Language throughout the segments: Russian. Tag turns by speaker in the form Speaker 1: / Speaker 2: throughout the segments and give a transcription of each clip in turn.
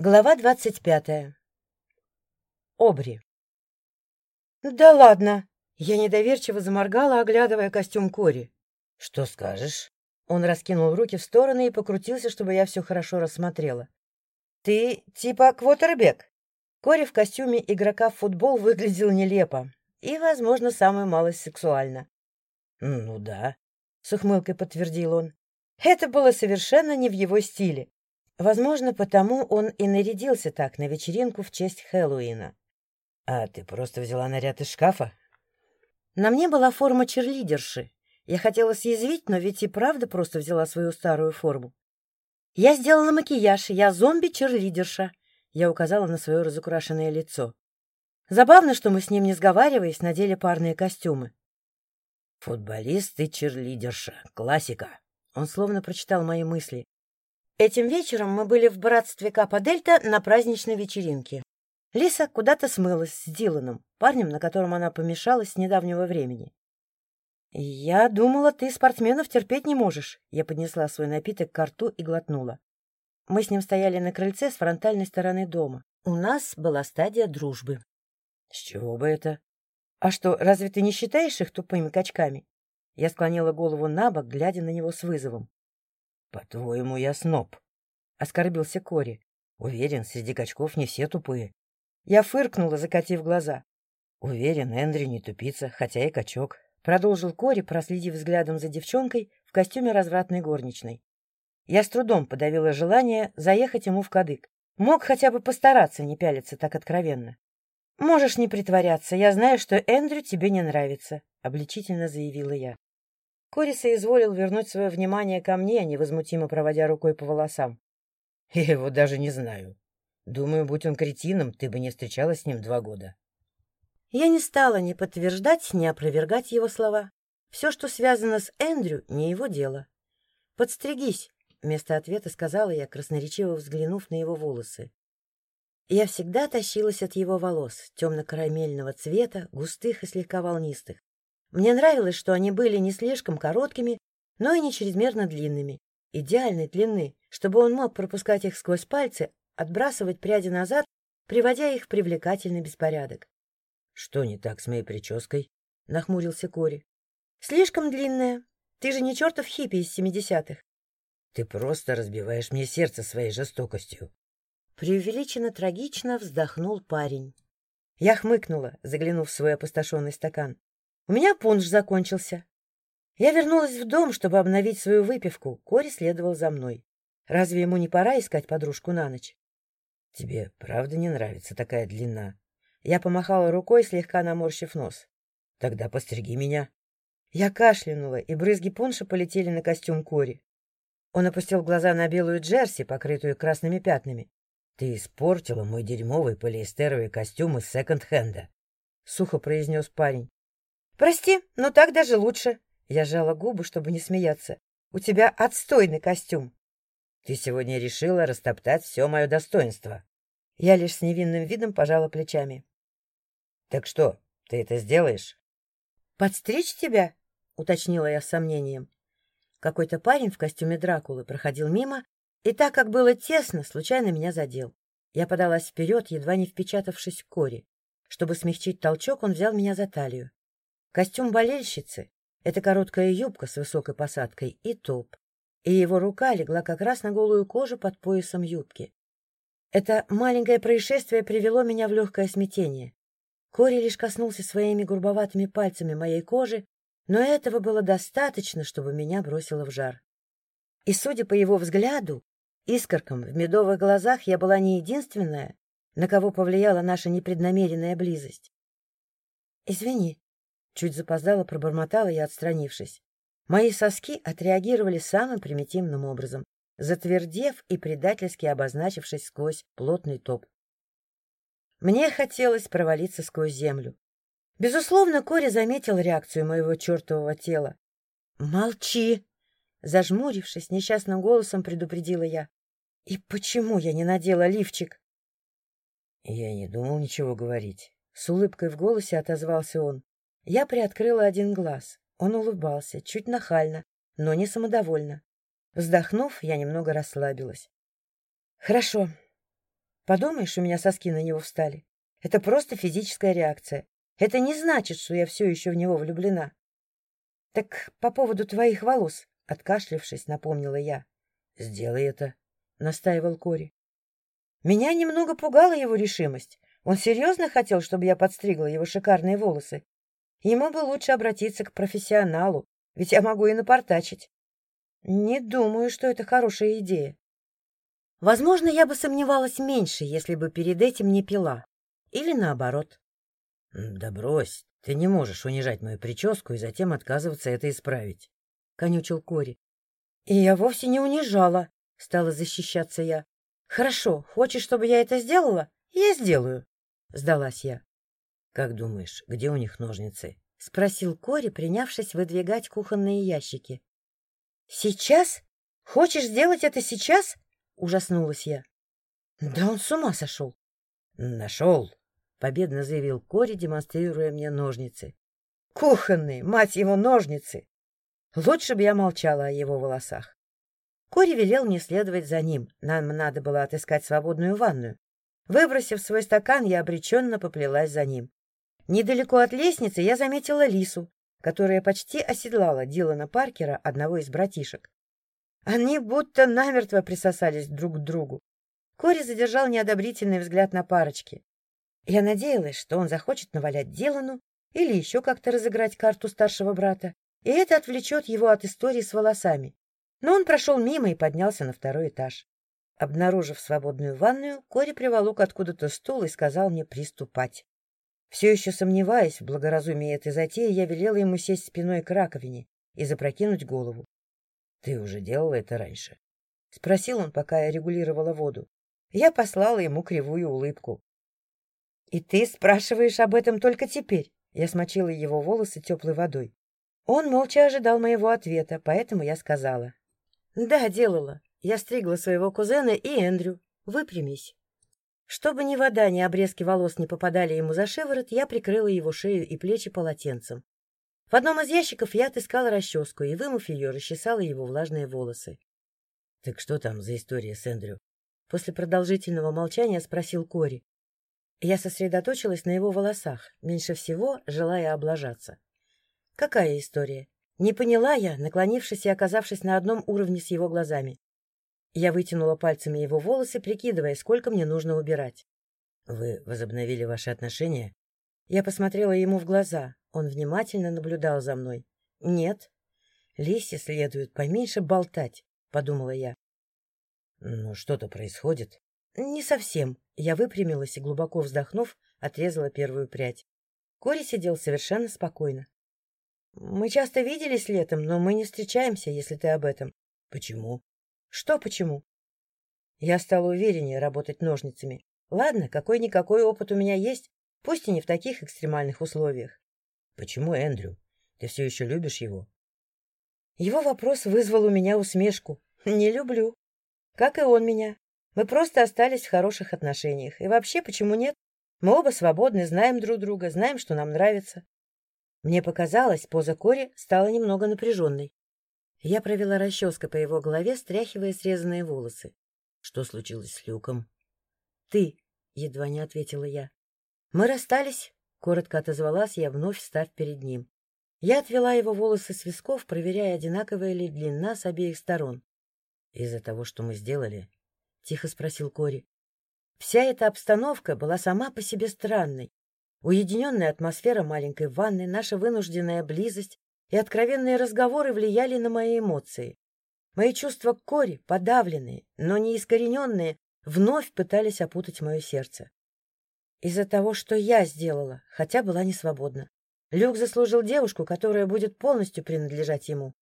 Speaker 1: Глава двадцать пятая. Обри. «Да ладно!» Я недоверчиво заморгала, оглядывая костюм Кори. «Что скажешь?» Он раскинул руки в стороны и покрутился, чтобы я все хорошо рассмотрела. «Ты типа квотербек?» Кори в костюме игрока в футбол выглядел нелепо и, возможно, самую малость сексуально. «Ну да», — с ухмылкой подтвердил он. Это было совершенно не в его стиле. Возможно, потому он и нарядился так на вечеринку в честь Хэллоуина. А ты просто взяла наряд из шкафа? На мне была форма черлидерши. Я хотела съязвить, но ведь и правда просто взяла свою старую форму. Я сделала макияж, я зомби-черлидерша. Я указала на свое разукрашенное лицо. Забавно, что мы с ним, не сговариваясь, надели парные костюмы. Футболист и черлидерша. Классика. Он словно прочитал мои мысли. Этим вечером мы были в братстве Капа Дельта на праздничной вечеринке. Лиса куда-то смылась с Диланом, парнем, на котором она помешалась с недавнего времени. «Я думала, ты спортсменов терпеть не можешь». Я поднесла свой напиток к рту и глотнула. Мы с ним стояли на крыльце с фронтальной стороны дома. У нас была стадия дружбы. — С чего бы это? — А что, разве ты не считаешь их тупыми качками? Я склонила голову на бок, глядя на него с вызовом. — По-твоему, я сноб? — оскорбился Кори. — Уверен, среди качков не все тупые. Я фыркнула, закатив глаза. — Уверен, Эндрю не тупица, хотя и качок. Продолжил Кори, проследив взглядом за девчонкой в костюме развратной горничной. Я с трудом подавила желание заехать ему в кадык. Мог хотя бы постараться не пялиться так откровенно. — Можешь не притворяться, я знаю, что Эндрю тебе не нравится, — обличительно заявила я. Кори соизволил вернуть свое внимание ко мне, невозмутимо проводя рукой по волосам. — Я его даже не знаю. Думаю, будь он кретином, ты бы не встречалась с ним два года. Я не стала ни подтверждать, ни опровергать его слова. Все, что связано с Эндрю, не его дело. «Подстригись», — вместо ответа сказала я, красноречиво взглянув на его волосы. Я всегда тащилась от его волос, темно-карамельного цвета, густых и слегка волнистых. Мне нравилось, что они были не слишком короткими, но и не чрезмерно длинными, идеальной длины, чтобы он мог пропускать их сквозь пальцы, отбрасывать пряди назад, приводя их в привлекательный беспорядок. — Что не так с моей прической? — нахмурился Кори. — Слишком длинная. Ты же не чертов хиппи из семидесятых. — Ты просто разбиваешь мне сердце своей жестокостью. Преувеличенно трагично вздохнул парень. Я хмыкнула, заглянув в свой опустошенный стакан. У меня пунш закончился. Я вернулась в дом, чтобы обновить свою выпивку. Кори следовал за мной. Разве ему не пора искать подружку на ночь? — Тебе правда не нравится такая длина? Я помахала рукой, слегка наморщив нос. — Тогда постриги меня. Я кашлянула, и брызги пунша полетели на костюм Кори. Он опустил глаза на белую джерси, покрытую красными пятнами. — Ты испортила мой дерьмовый полиэстеровый костюм из секонд-хенда, — сухо произнес парень. «Прости, но так даже лучше». Я сжала губы, чтобы не смеяться. «У тебя отстойный костюм». «Ты сегодня решила растоптать все мое достоинство». Я лишь с невинным видом пожала плечами. «Так что, ты это сделаешь?» «Подстричь тебя?» — уточнила я с сомнением. Какой-то парень в костюме Дракулы проходил мимо, и так как было тесно, случайно меня задел. Я подалась вперед, едва не впечатавшись в кори. Чтобы смягчить толчок, он взял меня за талию. Костюм болельщицы — это короткая юбка с высокой посадкой и топ, и его рука легла как раз на голую кожу под поясом юбки. Это маленькое происшествие привело меня в легкое смятение. Кори лишь коснулся своими грубоватыми пальцами моей кожи, но этого было достаточно, чтобы меня бросило в жар. И, судя по его взгляду, искоркам в медовых глазах я была не единственная, на кого повлияла наша непреднамеренная близость. — Извини, Чуть запоздала, пробормотала я, отстранившись. Мои соски отреагировали самым примитивным образом, затвердев и предательски обозначившись сквозь плотный топ. Мне хотелось провалиться сквозь землю. Безусловно, Кори заметил реакцию моего чертового тела. «Молчи!» Зажмурившись, несчастным голосом предупредила я. «И почему я не надела лифчик?» Я не думал ничего говорить. С улыбкой в голосе отозвался он. Я приоткрыла один глаз. Он улыбался, чуть нахально, но не самодовольно. Вздохнув, я немного расслабилась. — Хорошо. Подумаешь, у меня соски на него встали. Это просто физическая реакция. Это не значит, что я все еще в него влюблена. — Так по поводу твоих волос, — откашлившись, напомнила я. — Сделай это, — настаивал Кори. Меня немного пугала его решимость. Он серьезно хотел, чтобы я подстригла его шикарные волосы. Ему бы лучше обратиться к профессионалу, ведь я могу и напортачить. Не думаю, что это хорошая идея. Возможно, я бы сомневалась меньше, если бы перед этим не пила. Или наоборот. — Да брось, ты не можешь унижать мою прическу и затем отказываться это исправить, — конючил Кори. — И я вовсе не унижала, — стала защищаться я. — Хорошо, хочешь, чтобы я это сделала? Я сделаю, — сдалась я. — Как думаешь, где у них ножницы? — спросил Кори, принявшись выдвигать кухонные ящики. — Сейчас? Хочешь сделать это сейчас? — ужаснулась я. — Да он с ума сошел. — Нашел, — победно заявил Кори, демонстрируя мне ножницы. — Кухонные, мать его, ножницы! Лучше бы я молчала о его волосах. Кори велел мне следовать за ним. Нам надо было отыскать свободную ванную. Выбросив свой стакан, я обреченно поплелась за ним. Недалеко от лестницы я заметила Лису, которая почти оседлала Дилана Паркера, одного из братишек. Они будто намертво присосались друг к другу. Кори задержал неодобрительный взгляд на парочки. Я надеялась, что он захочет навалять Дилану или еще как-то разыграть карту старшего брата, и это отвлечет его от истории с волосами. Но он прошел мимо и поднялся на второй этаж. Обнаружив свободную ванную, Кори приволок откуда-то стул и сказал мне приступать. Все еще сомневаясь в благоразумии этой затеи, я велела ему сесть спиной к раковине и запрокинуть голову. — Ты уже делала это раньше? — спросил он, пока я регулировала воду. Я послала ему кривую улыбку. «И ты спрашиваешь об этом только теперь?» Я смочила его волосы теплой водой. Он молча ожидал моего ответа, поэтому я сказала. «Да, делала. Я стригла своего кузена и Эндрю. Выпрямись». Чтобы ни вода, ни обрезки волос не попадали ему за шиворот, я прикрыла его шею и плечи полотенцем. В одном из ящиков я отыскала расческу и, вымыв ее, расчесала его влажные волосы. — Так что там за история с Эндрю? После продолжительного молчания спросил Кори. Я сосредоточилась на его волосах, меньше всего желая облажаться. Какая история? Не поняла я, наклонившись и оказавшись на одном уровне с его глазами. Я вытянула пальцами его волосы, прикидывая, сколько мне нужно убирать. — Вы возобновили ваши отношения? Я посмотрела ему в глаза. Он внимательно наблюдал за мной. — Нет. — Лисе следует поменьше болтать, — подумала я. — Ну, что-то происходит? — Не совсем. Я выпрямилась и, глубоко вздохнув, отрезала первую прядь. Кори сидел совершенно спокойно. — Мы часто виделись летом, но мы не встречаемся, если ты об этом. — Почему? — Что почему? Я стала увереннее работать ножницами. Ладно, какой-никакой опыт у меня есть, пусть и не в таких экстремальных условиях. — Почему Эндрю? Ты все еще любишь его? Его вопрос вызвал у меня усмешку. Не люблю. Как и он меня. Мы просто остались в хороших отношениях. И вообще, почему нет? Мы оба свободны, знаем друг друга, знаем, что нам нравится. Мне показалось, поза Кори стала немного напряженной. Я провела расческой по его голове, стряхивая срезанные волосы. Что случилось с Люком? — Ты, — едва не ответила я. — Мы расстались, — коротко отозвалась я, вновь став перед ним. Я отвела его волосы с висков, проверяя, одинаковая ли длина с обеих сторон. — Из-за того, что мы сделали, тихо спросил Кори. Вся эта обстановка была сама по себе странной. Уединенная атмосфера маленькой ванны, наша вынужденная близость и откровенные разговоры влияли на мои эмоции. Мои чувства к Кори, подавленные, но не искорененные, вновь пытались опутать мое сердце. Из-за того, что я сделала, хотя была не свободна. Люк заслужил девушку, которая будет полностью принадлежать ему.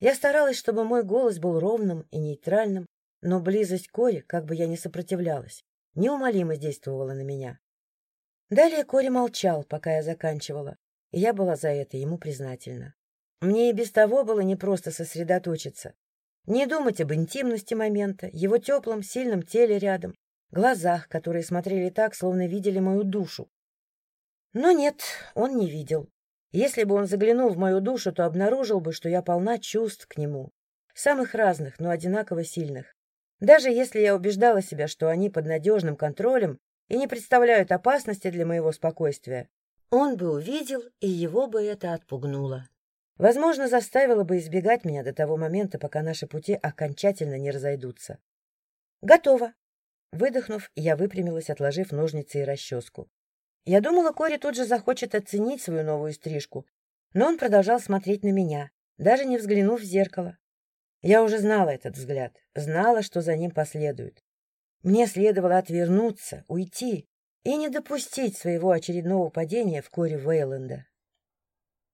Speaker 1: Я старалась, чтобы мой голос был ровным и нейтральным, но близость Кори, как бы я ни сопротивлялась, неумолимо действовала на меня. Далее Кори молчал, пока я заканчивала, и я была за это ему признательна. Мне и без того было непросто сосредоточиться, не думать об интимности момента, его теплом, сильном теле рядом, глазах, которые смотрели так, словно видели мою душу. Но нет, он не видел. Если бы он заглянул в мою душу, то обнаружил бы, что я полна чувств к нему, самых разных, но одинаково сильных. Даже если я убеждала себя, что они под надежным контролем и не представляют опасности для моего спокойствия, он бы увидел, и его бы это отпугнуло. Возможно, заставило бы избегать меня до того момента, пока наши пути окончательно не разойдутся. «Готово!» Выдохнув, я выпрямилась, отложив ножницы и расческу. Я думала, Кори тут же захочет оценить свою новую стрижку, но он продолжал смотреть на меня, даже не взглянув в зеркало. Я уже знала этот взгляд, знала, что за ним последует. Мне следовало отвернуться, уйти и не допустить своего очередного падения в коре Вейланда.